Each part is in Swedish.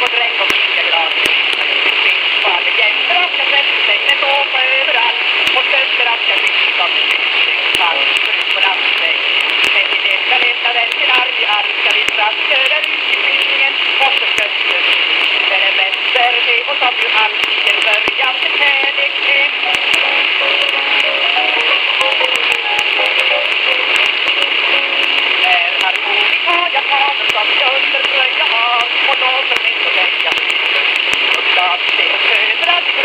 på dräng och vintergran. Fader jämter att jag sätter mig med såpa överallt och stöter att jag fick av min fall förut på landsväg. Men i det ska leta den till arg arg ska vi strax söder ut i skymningen och så stöter vi. Är väster som ju alltid en början till kärlek är. När harmonika jag tar som jag under tröja har och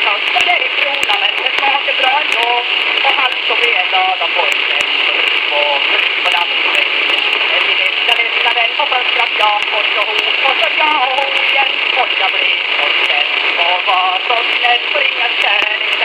Näven kostar i krona men det smakar bra ändå. Och han som ben glada på en nätter Två på landsvägen Men vi detta detta vän på att jag Och så hot och så ja och igen. Och jag blir så snäll Och var så snäll för inga kärlek.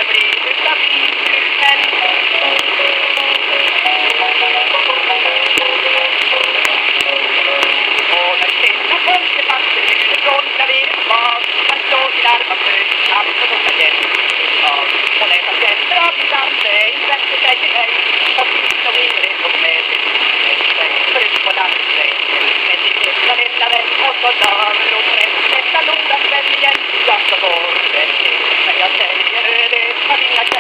ったと思うん、やっ、で、